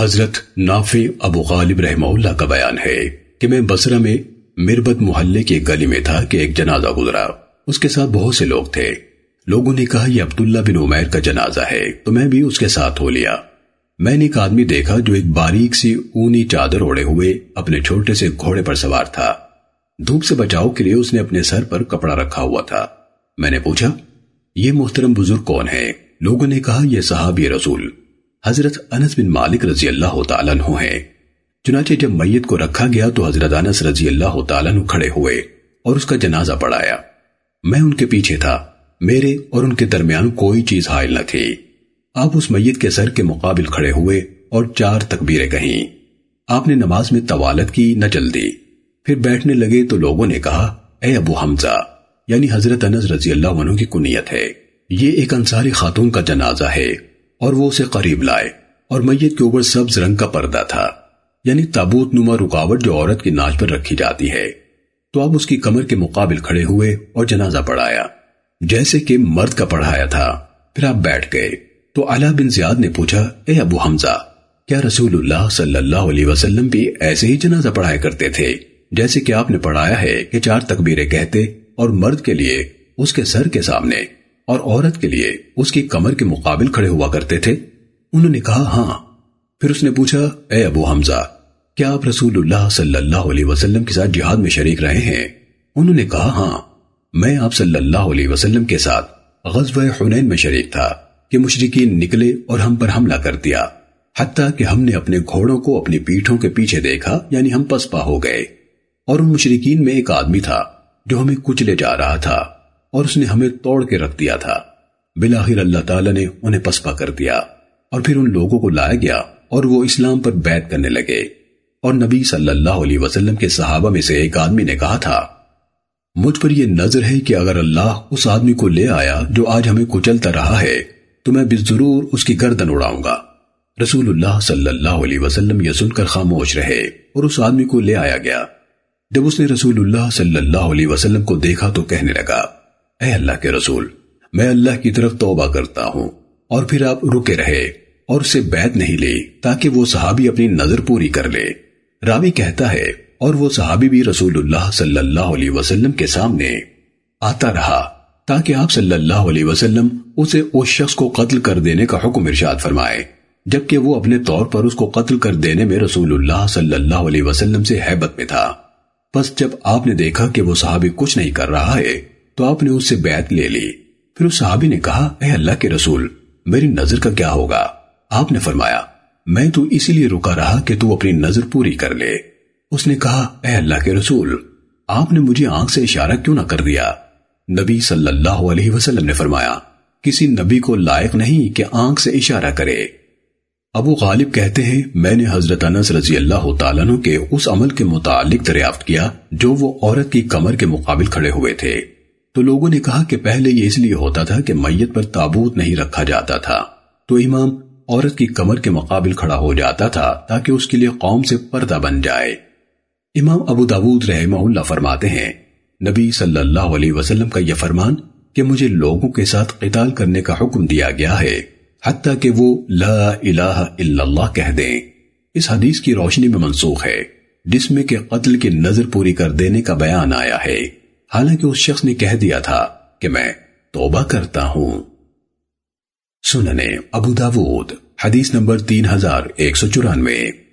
حضرت نافع ابو غالب رحمہ اللہ کا بیان ہے کہ میں بصرہ میں مربت محلے کی گلی میں تھا کہ ایک جنازہ گزرا۔ اس کے ساتھ بہت سے لوگ تھے۔ لوگوں نے کہا، یہ عبداللہ بن عمیر کا جنازہ ہے، تو میں بھی اس کے ساتھ ہو لیا۔ میں نے ایک آدمی دیکھا جو ایک باریک سی اونی چادر اوڑے ہوئے اپنے چھوٹے سے گھوڑے پر سوار تھا۔ دھوپ سے بچاؤ کے لیے اس نے اپنے سر پر کپڑا رکھا ہوا تھا۔ میں نے پوچھا، یہ محترم بزرگ کون ہے لوگوں نے کہا، یہ صحابی رسول۔ حضرت انس بن مالک رضی اللہ تعالیٰ عنہ ہیں۔ چنانچہ جب میت کو رکھا گیا تو حضرت انس رضی اللہ تعالیٰ عنہ کھڑے ہوئے اور اس کا جنازہ پڑھایا۔ میں ان کے پیچھے تھا۔ میرے اور ان کے درمیان کوئی چیز حائل نہ تھی۔ آپ اس میت کے سر کے مقابل کھڑے ہوئے اور چار تکبیریں کہیں۔ آپ نے نماز میں طوالت کی نہ جلدی۔ پھر بیٹھنے لگے تو لوگوں نے کہا، اے ابو حمزہ یعنی حضرت انس رضی اللہ عنہ کی کنیت ہے۔ یہ ایک انصاری خاتون کا جنازہ ہے۔ اور وہ اسے قریب لائے اور میت کے اوپر سبز رنگ کا پردہ تھا یعنی تابوت نما رکاوٹ جو عورت کی ناچ پر رکھی جاتی ہے۔ تو اب اس کی کمر کے مقابل کھڑے ہوئے اور جنازہ پڑھایا۔ جیسے کہ مرد کا پڑھایا تھا۔ پھر آپ بیٹھ گئے۔ تو علا بن زیاد نے پوچھا، اے ابو حمزہ، کیا رسول اللہ صلی اللہ علیہ وسلم بھی ایسے ہی جنازہ پڑھایا کرتے تھے؟ جیسے کہ آپ نے پڑھایا ہے کہ چار تکبیریں کہتے اور مرد کے لیے اس کے سر کے سامنے۔ اور عورت کے لیے اس کی کمر کے مقابل کھڑے ہوا کرتے تھے۔ انہوں نے کہا ہاں۔ پھر اس نے پوچھا، اے ابو حمزہ، کیا آپ رسول اللہ صلی اللہ علیہ وسلم کے ساتھ جہاد میں شریک رہے ہیں؟ انہوں نے کہا ہاں۔ میں آپ صلی اللہ علیہ وسلم کے ساتھ غزوہ حنین میں شریک تھا کہ مشرقین نکلے اور ہم پر حملہ کر دیا، حتیٰ کہ ہم نے اپنے گھوڑوں کو اپنی پیٹھوں کے پیچھے دیکھا یعنی ہم پسپا ہو گئے۔ اور ان مشرقین میں ایک آدمی تھا جو ہمیں کچلے جا رہا تھا۔ اور اس نے ہمیں توڑ کے رکھ دیا تھا۔ بلاخر اللہ تعالیٰ نے انہیں پسپا کر دیا اور پھر ان لوگوں کو لایا گیا اور وہ اسلام پر بیعت کرنے لگے۔ اور نبی صلی اللہ علیہ وسلم کے صحابہ میں سے ایک آدمی نے کہا تھا، مجھ پر یہ نظر ہے کہ اگر اللہ اس آدمی کو لے آیا جو آج ہمیں کچلتا رہا ہے، تو میں بھی ضرور اس کی گردن اڑاؤں گا۔ رسول اللہ صلی اللہ علیہ وسلم یہ سن کر خاموش رہے اور اس آدمی کو لے آیا گیا۔ جب اس نے رسول اللہ صلی اللہ علیہ وسلم کو دیکھا تو کہنے لگا اے اللہ کے رسول، میں اللہ کی طرف توبہ کرتا ہوں، اور پھر آپ رکے رہے اور اسے بیعت نہیں لی تاکہ وہ صحابی اپنی نظر پوری کر لے۔ راوی کہتا ہے، اور وہ صحابی بھی رسول اللہ صلی اللہ علیہ وسلم کے سامنے آتا رہا تاکہ آپ صلی اللہ علیہ وسلم اسے اس شخص کو قتل کر دینے کا حکم ارشاد فرمائے، جبکہ وہ اپنے طور پر اس کو قتل کر دینے میں رسول اللہ صلی اللہ علیہ وسلم سے حیبت میں تھا۔ پس جب آپ نے دیکھا کہ وہ صحابی کچھ نہیں کر رہا ہے تو آپ نے اس سے بیعت لے لی۔ پھر اس صحابی نے کہا، اے اللہ کے رسول، میری نظر کا کیا ہوگا؟ آپ نے فرمایا، میں تو اسی لیے رکا رہا کہ تو اپنی نظر پوری کر لے۔ اس نے کہا، اے اللہ کے رسول، آپ نے مجھے آنکھ سے اشارہ کیوں نہ کر دیا؟ نبی صلی اللہ علیہ وسلم نے فرمایا، کسی نبی کو لائق نہیں کہ آنکھ سے اشارہ کرے۔ ابو غالب کہتے ہیں، میں نے حضرت انس رضی اللہ تعالیٰ کے اس عمل کے متعلق دریافت کیا جو وہ عورت کی کمر کے مقابل کھڑے ہوئے تھے۔ تو لوگوں نے کہا کہ پہلے یہ اس لیے ہوتا تھا کہ میت پر تابوت نہیں رکھا جاتا تھا۔ تو امام عورت کی کمر کے مقابل کھڑا ہو جاتا تھا تاکہ اس کے لیے قوم سے پردہ بن جائے۔ امام ابو داود رحمہ اللہ فرماتے ہیں، نبی صلی اللہ علیہ وسلم کا یہ فرمان کہ مجھے لوگوں کے ساتھ قتال کرنے کا حکم دیا گیا ہے، حتیٰ کہ وہ لا الہ الا اللہ کہہ دیں۔ اس حدیث کی روشنی میں منسوخ ہے، جس میں کہ قتل کی نظر پوری کر دینے کا بیان آیا ہے۔ حالانکہ اس شخص نے کہہ دیا تھا کہ میں توبہ کرتا ہوں۔ سننے ابو داود، حدیث نمبر تین ہزار ایک سو چورانوے۔